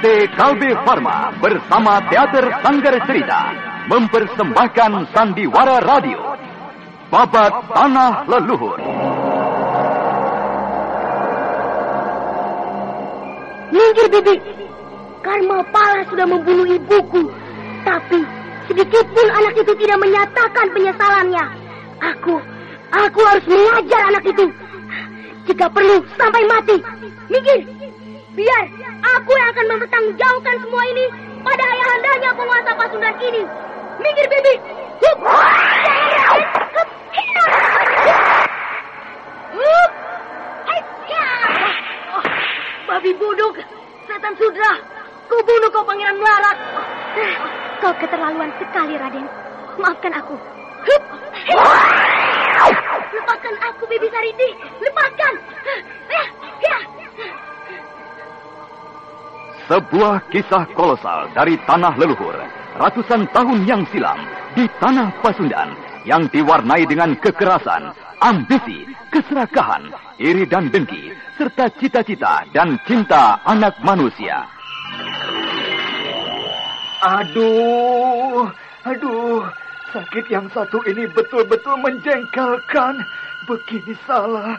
PT Kalbe Farma bersama Teater Sanggar Cerita mempersembahkan Sandiwara Radio. Babat Tanah Leluhur. Minggir, Bibi. Karma Pala sudah membunuh ibuku. Tapi sedikit pun anak itu tidak menyatakan penyesalannya. Aku, aku harus mengajar anak itu. Jika perlu, sampai mati. Minggir, biar aku yang akan mempertanggungjawabkan semua ini pada ayahandanya penguasa Pasundan ini. Minggir, Bibi. Hup. Oh, babi buduk, setan sudra, kau bunuh kau pangeran melarat. Kau keterlaluan sekali, Raden. Maafkan aku. Hup. Lepaskan aku, Bibi Sariti. Lepaskan. Ya, Sebuah kisah kolosal dari tanah leluhur ratusan tahun yang silam di tanah Pasundan yang diwarnai dengan kekerasan, ambisi, keserakahan, iri dan dengki, serta cita-cita dan cinta anak manusia. Aduh, aduh, sakit yang satu ini betul-betul menjengkelkan. Begini salah,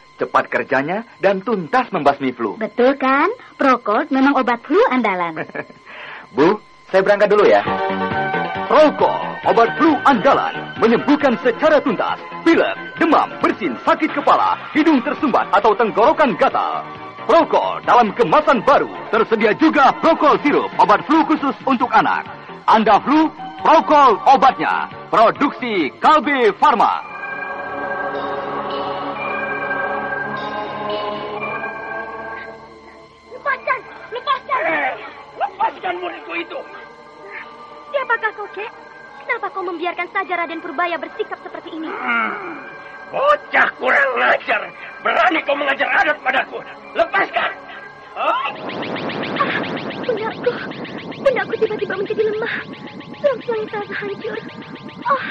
cepat kerjanya dan tuntas membasmi flu. Betul kan? Procold memang obat flu andalan. Bu, saya berangkat dulu ya. Prokol, obat flu andalan, menyembuhkan secara tuntas pilek, demam, bersin, sakit kepala, hidung tersumbat atau tenggorokan gatal. Prokol dalam kemasan baru, tersedia juga Prokol sirup, obat flu khusus untuk anak. Anda flu, Prokol obatnya. Produksi Kalbe Farma. Lepaskan muridku itu. Siapakah kau, Kek? Kenapa kau membiarkan saja Raden Purbaya bersikap seperti ini? Hmm, bocah kurang ajar. Berani kau mengajar adat padaku. Lepaskan. Oh. Benakku, benakku tiba-tiba menjadi lemah. Tulang-tulangnya terasa hancur. Oh,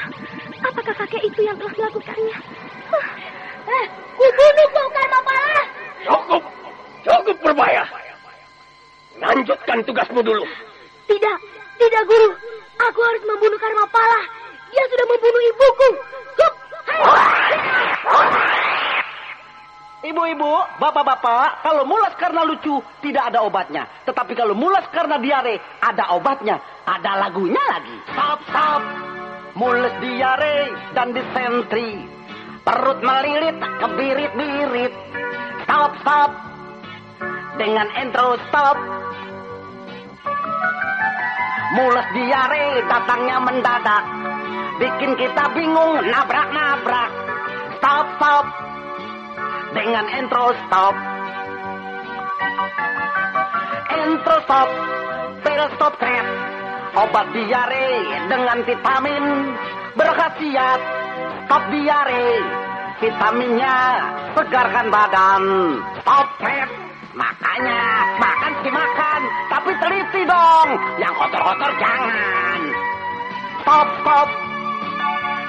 apakah kakek itu yang telah melakukannya? Oh. Eh, kubunuh kau karma pala! Cukup. Cukup berbahaya. Lanjutkan tugasmu dulu. Tidak, tidak guru. Aku harus membunuh karma pala. Dia sudah membunuh ibuku. Hup. Ibu-ibu, bapak-bapak, kalau mulas karena lucu, tidak ada obatnya. Tetapi kalau mulas karena diare, ada obatnya. Ada lagunya lagi. Stop, stop. Mules diare dan disentri. Perut melilit, kebirit-birit. Stop, stop. Dengan intro stop. Mules diare datangnya mendadak. Bikin kita bingung, nabrak-nabrak. Stop, stop dengan intro stop. Intro stop, pil stop trap, obat diare dengan vitamin berkhasiat stop diare. Vitaminnya segarkan badan. Stop trap, makanya makan sih makan, tapi teliti dong. Yang kotor-kotor jangan. Stop, stop.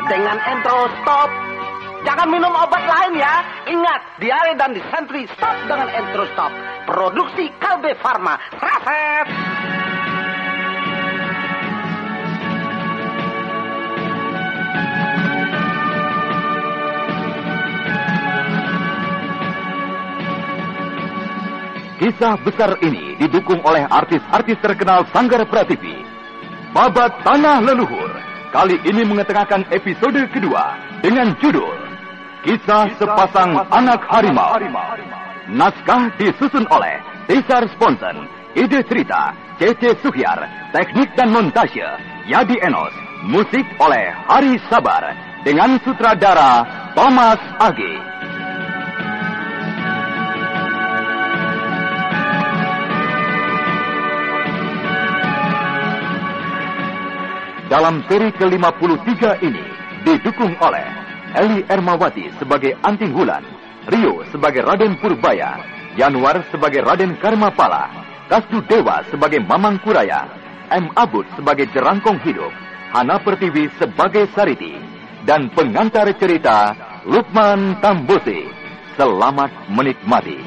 Dengan intro stop, Jangan minum obat lain ya. Ingat, diare dan disentri stop dengan Entro Stop. Produksi Kalbe Farma. Raset. Kisah besar ini didukung oleh artis-artis terkenal Sanggar Prativi. Babat Tanah Leluhur kali ini mengetengahkan episode kedua dengan judul Kisah Sepasang Anak Harimau. Naskah disusun oleh Tisar Sponsen, ide cerita Cece Suhyar, teknik dan montase Yadi Enos, musik oleh Hari Sabar dengan sutradara Thomas Age. Dalam seri ke-53 ini didukung oleh Eli Ermawati sebagai Anting Wulan, Rio sebagai Raden Purbaya, Januar sebagai Raden Karmapala, Kasdu Dewa sebagai Mamang Kuraya, M. Abud sebagai Jerangkong Hidup, Hana Pertiwi sebagai Sariti, dan pengantar cerita Lukman Tambusi. Selamat menikmati.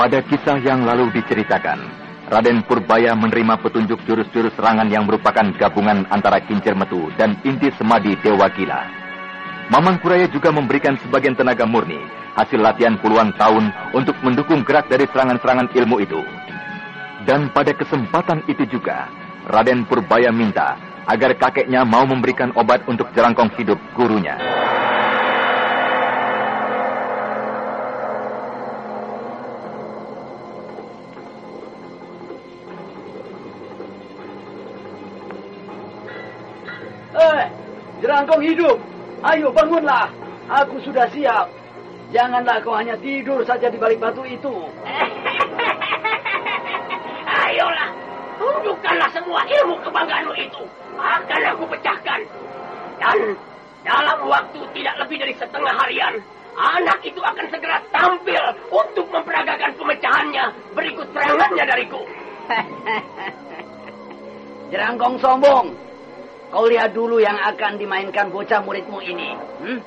Pada kisah yang lalu diceritakan, Raden Purbaya menerima petunjuk jurus-jurus serangan yang merupakan gabungan antara kincir metu dan inti semadi Dewa Gila. Mamang Kuraya juga memberikan sebagian tenaga murni, hasil latihan puluhan tahun untuk mendukung gerak dari serangan-serangan ilmu itu. Dan pada kesempatan itu juga, Raden Purbaya minta agar kakeknya mau memberikan obat untuk jerangkong hidup gurunya. Jerangkong hidup. Ayo bangunlah. Aku sudah siap. Janganlah kau hanya tidur saja di balik batu itu. Ayolah, tunjukkanlah semua ilmu kebanggaanmu itu. Akan aku pecahkan. Dan dalam waktu tidak lebih dari setengah harian, anak itu akan segera tampil untuk memperagakan pemecahannya berikut serangannya dariku. Jerangkong sombong. Kau lihat dulu yang akan dimainkan bocah muridmu ini. Hmm?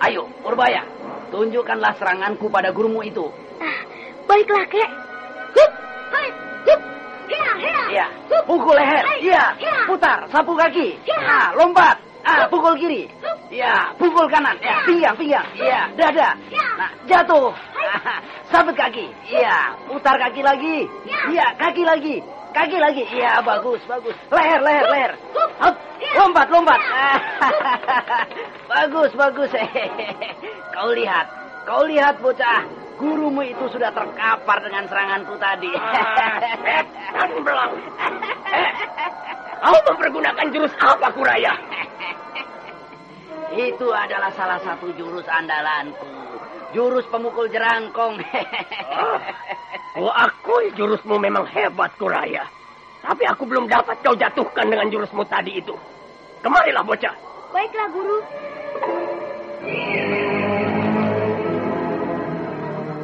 Ayo, Purbaya. Tunjukkanlah seranganku pada gurumu itu. Ah, baiklah, kek. Hup, hai, hup, hia. Iya. Hup, Pukul leher. Iya. hia. Putar. Sapu kaki. Iya. Ah, lompat. Ah, pukul kiri. Iya. Pukul kanan. Ya, pinggang, pinggang. Iya. Dada. Iya. Nah, jatuh. Ah, Sabit kaki. Iya. Putar kaki lagi. Iya. Iya. Kaki lagi. Kaki lagi. Iya, bagus, bagus. Leher, leher, leher. hup. Hop. Lompat, lompat. bagus, bagus. Kau lihat. Kau lihat, bocah. Gurumu itu sudah terkapar dengan seranganku tadi. Setan belang. Kau mempergunakan jurus apa, Kuraya? Itu adalah salah satu jurus andalanku. Jurus pemukul jerangkong. Ah, Ku akui jurusmu memang hebat, Kuraya. Tapi aku belum dapat kau jatuhkan dengan jurusmu tadi itu. Kemarilah, bocah. Baiklah, guru.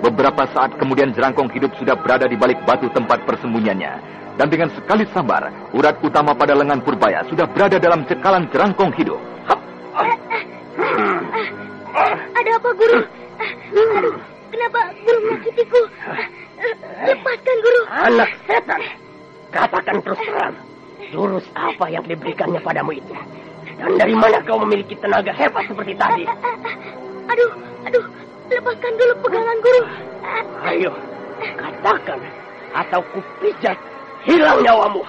Beberapa saat kemudian jerangkong hidup sudah berada di balik batu tempat persembunyiannya. Dan dengan sekali sambar, urat utama pada lengan Purbaya sudah berada dalam cekalan jerangkong hidup. Ada apa, guru? Terang. Jurus apa yang diberikannya padamu itu? Dan dari mana kau memiliki tenaga hebat seperti tadi? Aduh, aduh, lepaskan dulu pegangan guru. Ayo, katakan. Atau kupijat hilang nyawamu.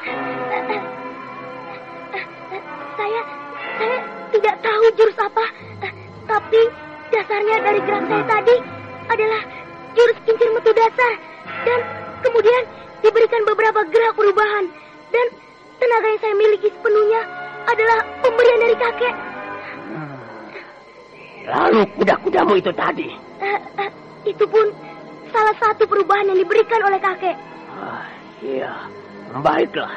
Saya, saya tidak tahu jurus apa, tapi dasarnya dari gerak saya tadi adalah jurus kincir metu dasar dan kemudian diberikan beberapa gerak perubahan dan tenaga yang saya miliki sepenuhnya adalah pemberian dari kakek. Lalu kuda-kudamu itu tadi. Eh, eh, itu pun salah satu perubahan yang diberikan oleh kakek. Ah, iya, baiklah.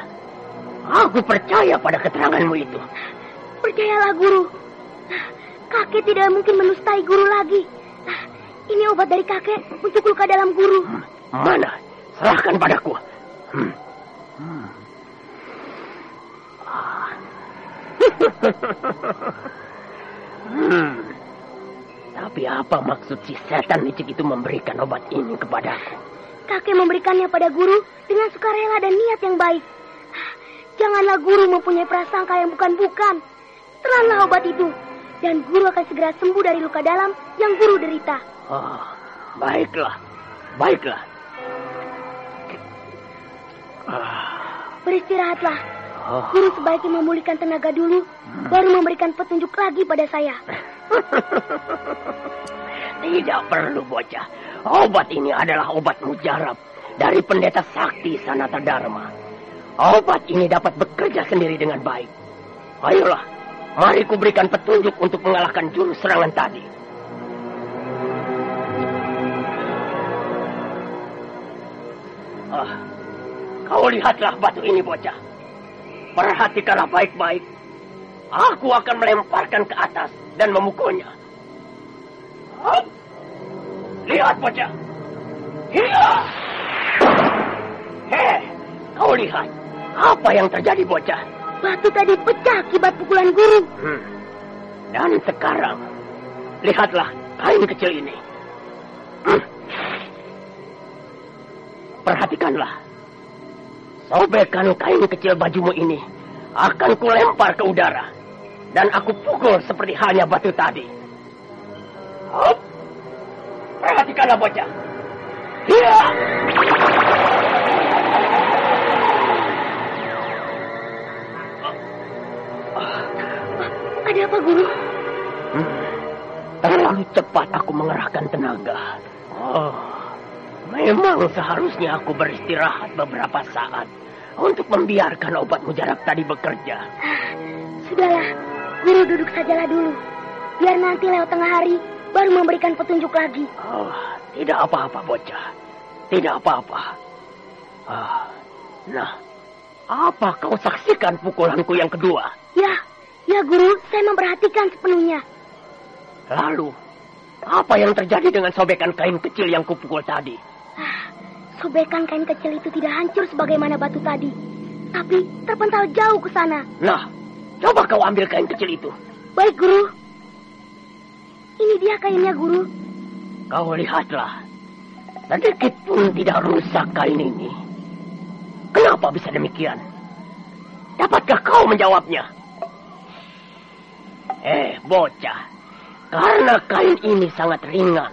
Aku percaya pada keteranganmu itu. Percayalah guru, kakek tidak mungkin menustai guru lagi. Ini obat dari kakek untuk luka dalam guru. Mana? Serahkan padaku. Hmm. Hmm. Ah. Hmm. Tapi apa maksud si setan licik itu memberikan obat ini kepadaku? Kakek memberikannya pada guru dengan sukarela dan niat yang baik. Janganlah guru mempunyai prasangka yang bukan-bukan. Telanlah obat itu, dan guru akan segera sembuh dari luka dalam yang guru derita. Oh, baiklah. Baiklah. Ah, Beristirahatlah. Oh. Guru sebaiknya memulihkan tenaga dulu, baru memberikan petunjuk lagi pada saya. Tidak perlu, bocah. Obat ini adalah obat mujarab dari pendeta sakti Sanata Dharma. Obat ini dapat bekerja sendiri dengan baik. Ayolah, mari kuberikan petunjuk untuk mengalahkan jurus serangan tadi. Ah, kau lihatlah batu ini bocah. Perhatikanlah baik-baik. Aku akan melemparkan ke atas dan memukulnya. Hop. Lihat bocah. Hiya! Heh, kau lihat. Apa yang terjadi bocah? Batu tadi pecah akibat pukulan guru. Hmm. Dan sekarang, lihatlah kain kecil ini. Hmm. Perhatikanlah. Sobekan kain kecil bajumu ini akan kulempar ke udara. Dan aku pukul seperti halnya batu tadi. Hop. Perhatikanlah bocah. Hiya! Ada apa, guru? Hmm. Terlalu cepat aku mengerahkan tenaga. Oh, memang seharusnya aku beristirahat beberapa saat untuk membiarkan obat mujarab tadi bekerja. Sudahlah, guru duduk sajalah dulu. Biar nanti lewat tengah hari baru memberikan petunjuk lagi. Oh, tidak apa-apa, bocah. Tidak apa-apa. Ah, nah, apa kau saksikan pukulanku yang kedua? Ya, ya guru, saya memperhatikan sepenuhnya. Lalu, apa yang terjadi dengan sobekan kain kecil yang kupukul tadi? Sobekan kain kecil itu tidak hancur sebagaimana batu tadi, tapi terpental jauh ke sana. Nah, coba kau ambil kain kecil itu. Baik, guru. Ini dia kainnya, guru. Kau lihatlah. Sedikit pun tidak rusak kain ini. Kenapa bisa demikian? Dapatkah kau menjawabnya? Eh, bocah. Karena kain ini sangat ringan.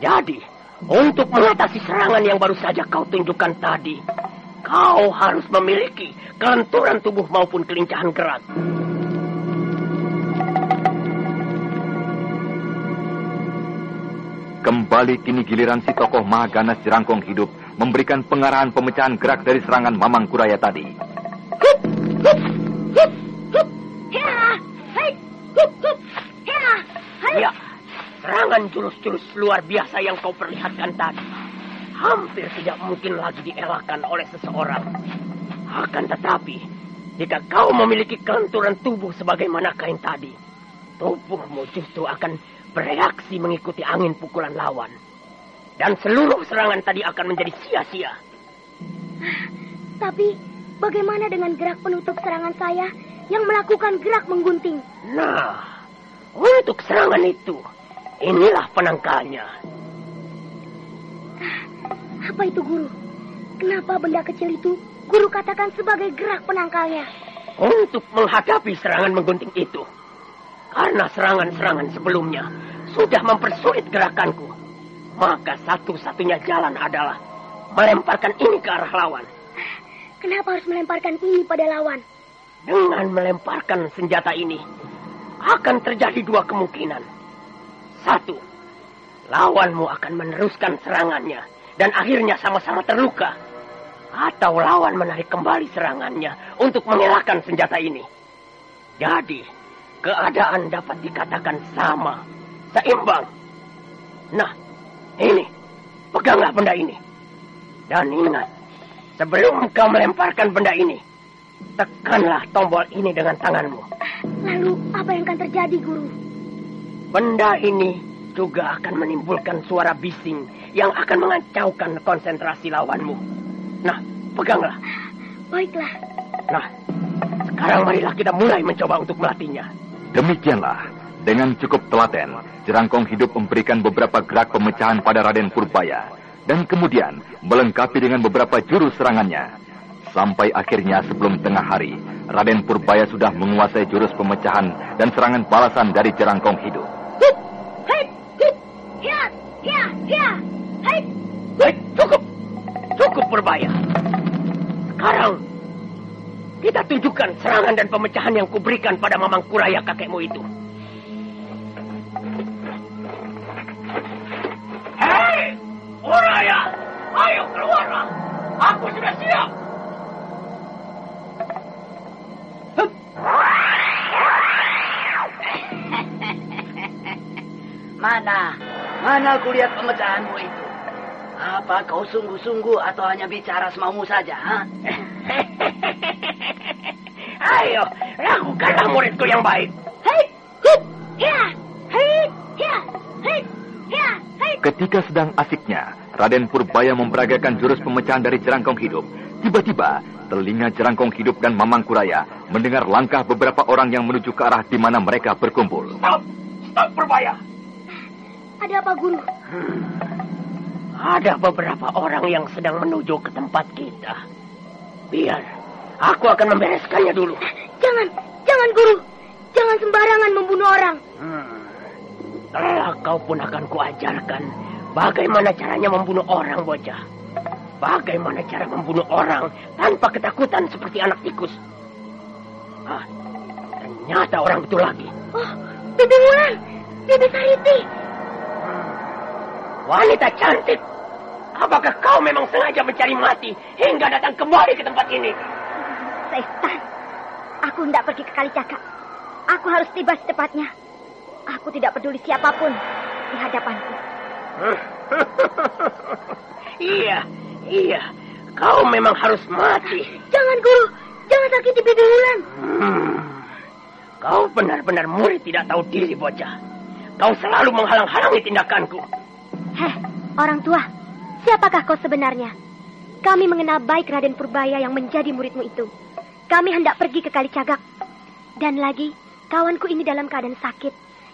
Jadi, untuk mengatasi serangan yang baru saja kau tunjukkan tadi, kau harus memiliki kelenturan tubuh maupun kelincahan gerak. Kembali kini giliran si tokoh Mahaganas Jerangkong hidup memberikan pengarahan pemecahan gerak dari serangan Mamang Kuraya tadi. Serangan jurus-jurus luar biasa yang kau perlihatkan tadi hampir tidak mungkin lagi dielakkan oleh seseorang. Akan tetapi, jika kau memiliki kelenturan tubuh sebagaimana kain tadi, tubuhmu justru akan bereaksi mengikuti angin pukulan lawan. Dan seluruh serangan tadi akan menjadi sia-sia. Tapi bagaimana dengan gerak penutup serangan saya yang melakukan gerak menggunting? Nah, untuk serangan itu, inilah penangkalnya. Apa itu guru? Kenapa benda kecil itu guru katakan sebagai gerak penangkalnya? Untuk menghadapi serangan menggunting itu, karena serangan-serangan sebelumnya sudah mempersulit gerakanku. Maka satu-satunya jalan adalah melemparkan ini ke arah lawan. Kenapa harus melemparkan ini pada lawan? Dengan melemparkan senjata ini, akan terjadi dua kemungkinan. Satu, lawanmu akan meneruskan serangannya dan akhirnya sama-sama terluka. Atau lawan menarik kembali serangannya untuk mengelakkan senjata ini. Jadi, keadaan dapat dikatakan sama, seimbang. Nah, ini, peganglah benda ini. Dan ingat, sebelum kau melemparkan benda ini, tekanlah tombol ini dengan tanganmu. Lalu, apa yang akan terjadi, Guru? Benda ini juga akan menimbulkan suara bising yang akan mengacaukan konsentrasi lawanmu. Nah, peganglah. Baiklah. Nah, sekarang marilah kita mulai mencoba untuk melatihnya. Demikianlah, dengan cukup telaten, Jerangkong hidup memberikan beberapa gerak pemecahan pada Raden Purbaya, dan kemudian melengkapi dengan beberapa jurus serangannya. Sampai akhirnya sebelum tengah hari, Raden Purbaya sudah menguasai jurus pemecahan dan serangan balasan dari Jerangkong hidup. Hei, ya, ya, hei. Baik, cukup. Cukup Purbaya. Sekarang, kita tunjukkan serangan dan pemecahan yang kuberikan pada Mamang Kuraya kakekmu itu. Hei, Kuraya, ayo keluarlah. Aku sudah siap. Mana? Mana kulihat pemecahanmu itu? Apa kau sungguh-sungguh atau hanya bicara semaumu saja? Ha? Ayo, lakukanlah muridku yang baik. Hei, ya, hei, ya, hei, ya, hei. Ketika sedang asiknya, Raden Purbaya memperagakan jurus pemecahan dari jerangkong hidup. Tiba-tiba, telinga jerangkong hidup dan Mamang Kuraya mendengar langkah beberapa orang yang menuju ke arah di mana mereka berkumpul. Stop, stop berbahaya. Ada apa, Guru? Ada beberapa orang yang sedang menuju ke tempat kita. Biar, aku akan membereskannya dulu. Jangan, jangan, Guru. Jangan sembarangan membunuh orang. Hmm. Telah kau pun akan kuajarkan bagaimana caranya membunuh orang, bocah. Bagaimana cara membunuh orang tanpa ketakutan seperti anak tikus. Ah, ternyata orang itu lagi. Oh, Bibi Wulan, Bibi Sariti. Wanita cantik. Apakah kau memang sengaja mencari mati hingga datang kembali ke tempat ini? Setan, aku tidak pergi ke Kalicaka. Aku harus tiba secepatnya. Aku tidak peduli siapa pun di hadapanku. iya, iya. Kau memang harus mati. Jangan, Guru. Jangan sakiti Bibi Wulan. Hmm. Kau benar-benar murid tidak tahu diri, bocah. Kau selalu menghalang-halangi tindakanku. Heh, orang tua. Siapakah kau sebenarnya? Kami mengenal baik Raden Purbaya yang menjadi muridmu itu. Kami hendak pergi ke Kalicagak. Dan lagi, kawanku ini dalam keadaan sakit.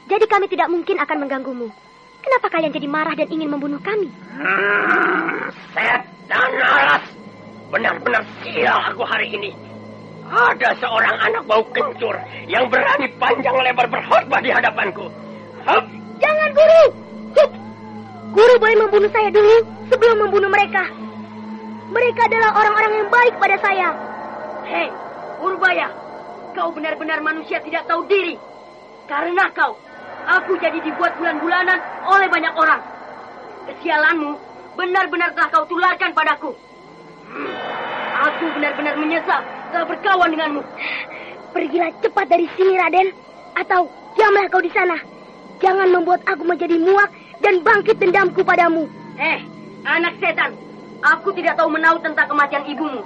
Jadi kami tidak mungkin akan mengganggumu. Kenapa kalian jadi marah dan ingin membunuh kami? Hmm, setan alas. Benar-benar sial aku hari ini. Ada seorang anak bau kencur yang berani panjang lebar berkhotbah di hadapanku. Hup, Jangan, Guru! Guru boleh membunuh saya dulu sebelum membunuh mereka. Mereka adalah orang-orang yang baik pada saya. Hei, Purbaya, kau benar-benar manusia tidak tahu diri. Karena kau, aku jadi dibuat bulan-bulanan oleh banyak orang. Kesialanmu benar-benar telah kau tularkan padaku. Hmm, Aku benar-benar menyesal telah berkawan denganmu. Pergilah cepat dari sini, Raden. Atau diamlah kau di sana. Jangan membuat aku menjadi muak dan bangkit dendamku padamu. Eh, anak setan, aku tidak tahu menahu tentang kematian ibumu.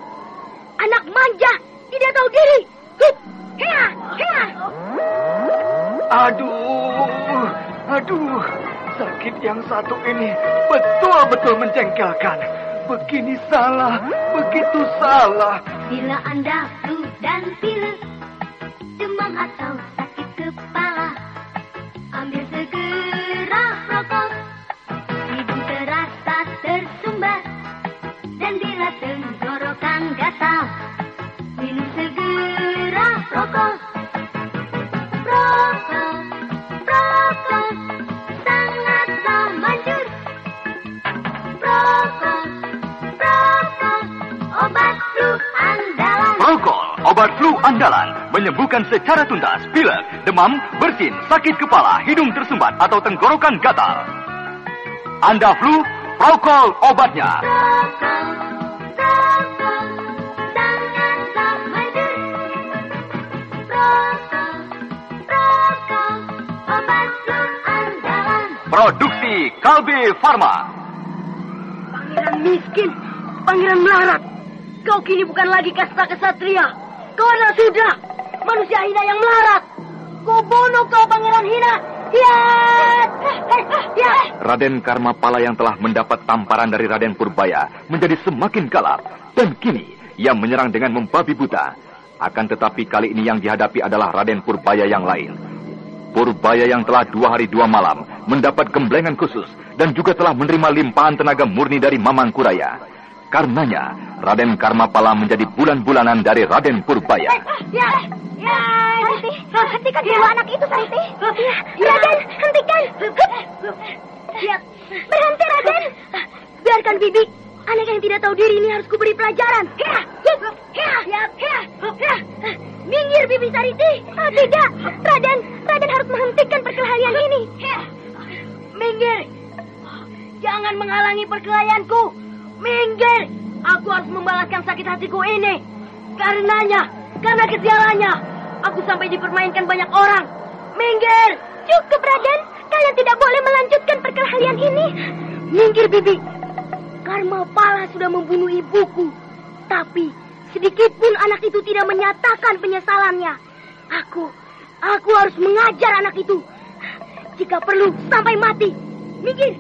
Anak manja, tidak tahu diri. Hup! Hea! Hea! Aduh, aduh, sakit yang satu ini betul-betul menjengkelkan. Begini salah, begitu salah. Bila Anda flu dan pilek, demam atau sakit kepala, obat flu andalan. Prokol, obat flu andalan, menyembuhkan secara tuntas pilek, demam, bersin, sakit kepala, hidung tersumbat atau tenggorokan gatal. Anda flu, Prokol obatnya. Rokok, Produksi Kalbe Farma. Pangeran miskin, pangeran melarat. Kau kini bukan lagi kasta kesatria. Kau adalah sudah manusia hina yang melarat. Kau bunuh kau pangeran hina. Ya, ya. Raden Karmapala yang telah mendapat tamparan dari Raden Purbaya menjadi semakin galak dan kini ia menyerang dengan membabi buta. Akan tetapi kali ini yang dihadapi adalah Raden Purbaya yang lain. Purbaya yang telah dua hari dua malam mendapat gemblengan khusus dan juga telah menerima limpahan tenaga murni dari Mamang Kuraya. Karenanya, Raden Karmapala menjadi bulan-bulanan dari Raden Purbaya. Ya, ya, Sariti, hentikan dulu anak itu, Sariti. Ya, Raden, hentikan. Ya, berhenti, Raden. Biarkan Bibi. Anak yang tidak tahu diri ini harus kuberi pelajaran. Ya, ya, ya, ya, ya, ya. Minggir, Bibi Sariti. Oh, tidak, Raden, Raden harus menghentikan perkelahian ini. Minggir. Jangan menghalangi perkelahianku. Minggir. Aku harus membalaskan sakit hatiku ini. Karenanya, karena kesialannya, aku sampai dipermainkan banyak orang. Minggir. Cukup, Raden. Kalian tidak boleh melanjutkan perkelahian ini. Minggir, Bibi. Karma Pala sudah membunuh ibuku. Tapi sedikit pun anak itu tidak menyatakan penyesalannya. Aku, aku harus mengajar anak itu. Jika perlu sampai mati. Minggir.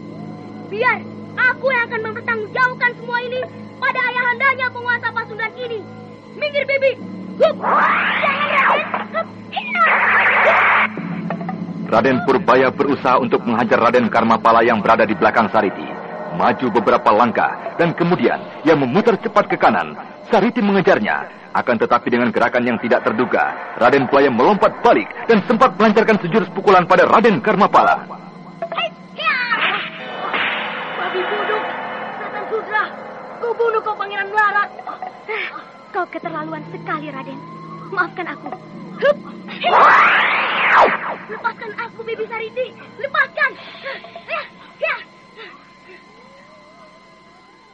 Biar aku yang akan mempertanggungjawabkan semua ini pada ayahandanya penguasa Pasundan ini. Minggir, Bibi. Hup. Raden. Raden Purbaya berusaha untuk menghajar Raden Karmapala yang berada di belakang Sariti. Maju beberapa langkah dan kemudian ia memutar cepat ke kanan. Sariti mengejarnya. Akan tetapi dengan gerakan yang tidak terduga, Raden Purbaya melompat balik dan sempat melancarkan sejurus pukulan pada Raden Karmapala. Hei, ya. Babi bodoh. Setan Sudra. Kau bunuh kau pangeran melarat. Kau keterlaluan sekali, Raden. Maafkan aku. Hup. Lepaskan aku, Bibi Sariti. Lepaskan. Ya, ya.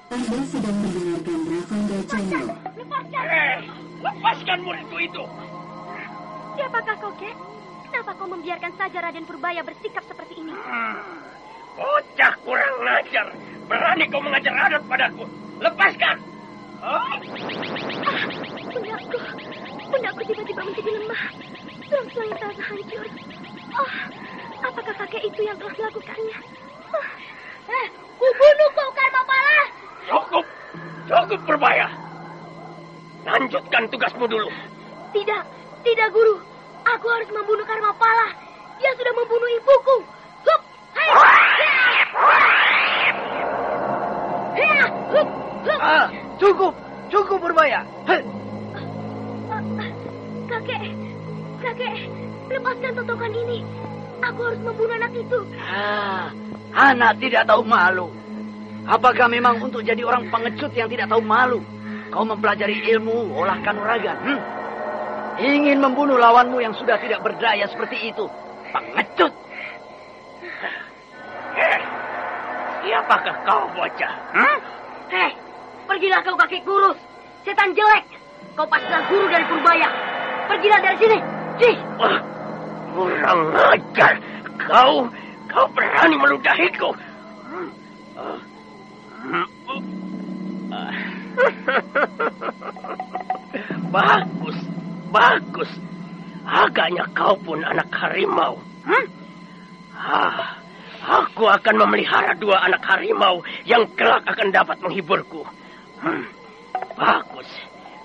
Anda sedang mendengarkan Rakonda Channel. Lepaskan. Eh, lepaskan muridku itu. Siapakah kau, Kek? Kenapa kau membiarkan saja Raden Purbaya bersikap seperti ini? Hmm, Bocah kurang ngajar. Berani kau mengajar adat padaku. Lepaskan. Oh, Pundakku, pundakku tiba-tiba menjadi lemah. Tulang-tulang terasa hancur. Oh, apakah kakek itu yang telah melakukannya? Oh. Eh, kubunuh kau pala. Cukup. Cukup berbahaya. Lanjutkan tugasmu dulu. Tidak, tidak guru. Aku harus membunuh karma pala. Dia sudah membunuh ibuku. Hup, hai. Hup, hup. Ah, cukup, cukup berbahaya. Ah, Kakek, kakek, lepaskan totokan ini. Aku harus membunuh anak itu. Ah, anak tidak tahu malu. Apakah memang untuk jadi orang pengecut yang tidak tahu malu? Kau mempelajari ilmu olah kanuragan. Hmm? Ingin membunuh lawanmu yang sudah tidak berdaya seperti itu. Pengecut. Eh, siapakah kau bocah? Hmm? Hei, pergilah kau kakek kurus. Setan jelek. Kau pastilah guru dari Purbaya. Pergilah dari sini. Cih. Wah, kurang ajar. Kau, kau berani meludahiku. Hmm, ah. bagus, bagus. Agaknya kau pun anak harimau. Hmm? Ah, aku akan memelihara dua anak harimau yang kelak akan dapat menghiburku. Hmm, bagus.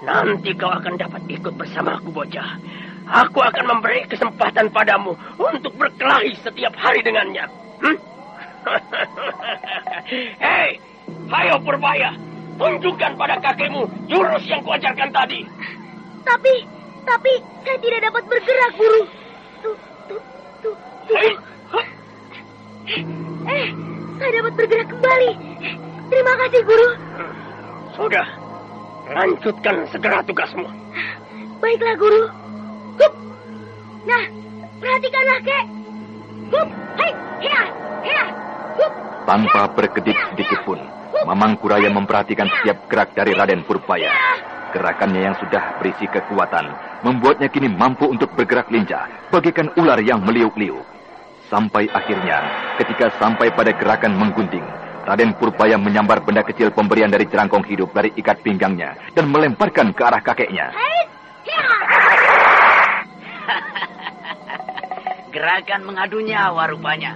Nanti kau akan dapat ikut bersamaku, bocah. Aku akan memberi kesempatan padamu untuk berkelahi setiap hari dengannya. Hmm? Hei, ayo Purbaya, tunjukkan pada kakekmu jurus yang kuajarkan tadi. Tapi, tapi saya tidak dapat bergerak, guru. Tuh, tuh, tuh, tuh. Huh, Eh, saya dapat bergerak kembali. Terima kasih, guru. sudah, lanjutkan segera tugasmu. Baiklah, guru. Hup. Nah, perhatikanlah, kek. Hup, hei, hea, hea, hup. Tanpa berkedip sedikit pun, Mamang Kuraya memperhatikan setiap gerak dari Raden Purbaya. Gerakannya yang sudah berisi kekuatan membuatnya kini mampu untuk bergerak lincah, bagaikan ular yang meliuk-liuk. Sampai akhirnya, ketika sampai pada gerakan menggunting, Raden Purbaya menyambar benda kecil pemberian dari jerangkong hidup dari ikat pinggangnya dan melemparkan ke arah kakeknya. Gerakan mengadu nyawa rupanya.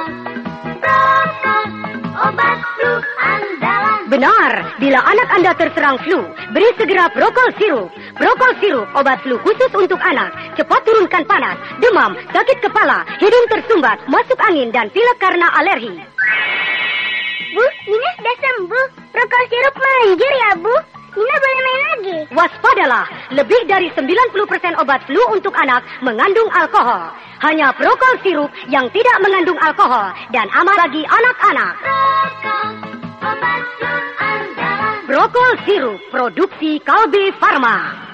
flu andalan. Benar, bila anak Anda terserang flu, beri segera Prokol sirup. Prokol sirup, obat flu khusus untuk anak. Cepat turunkan panas, demam, sakit kepala, hidung tersumbat, masuk angin, dan pilek karena alergi. Bu, Nina sudah sembuh. Prokol sirup manjur ya, Bu. Nina boleh main lagi. Waspadalah, lebih dari 90% obat flu untuk anak mengandung alkohol. Hanya Prokol sirup yang tidak mengandung alkohol dan aman bagi anak-anak. Prokol sirup produksi Kalbe Farma.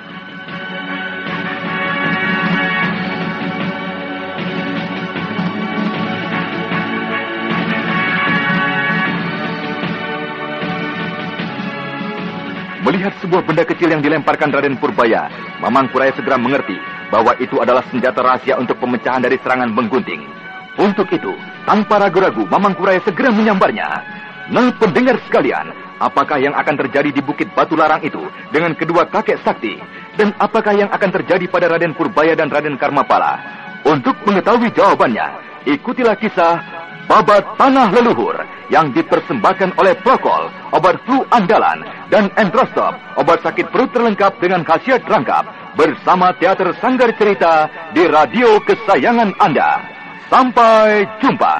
Melihat sebuah benda kecil yang dilemparkan Raden Purbaya, Mamang Kuraya segera mengerti bahwa itu adalah senjata rahasia untuk pemecahan dari serangan menggunting. Untuk itu, tanpa ragu-ragu, Mamang Kuraya segera menyambarnya. Nah, pendengar sekalian, apakah yang akan terjadi di Bukit Batu Larang itu dengan kedua kakek sakti? Dan apakah yang akan terjadi pada Raden Purbaya dan Raden Karmapala? Untuk mengetahui jawabannya, ikutilah kisah Babat Tanah Leluhur yang dipersembahkan oleh Prokol, obat flu andalan, dan Entrostop, obat sakit perut terlengkap dengan khasiat rangkap, bersama Teater Sanggar Cerita di radio kesayangan Anda. Sampai jumpa.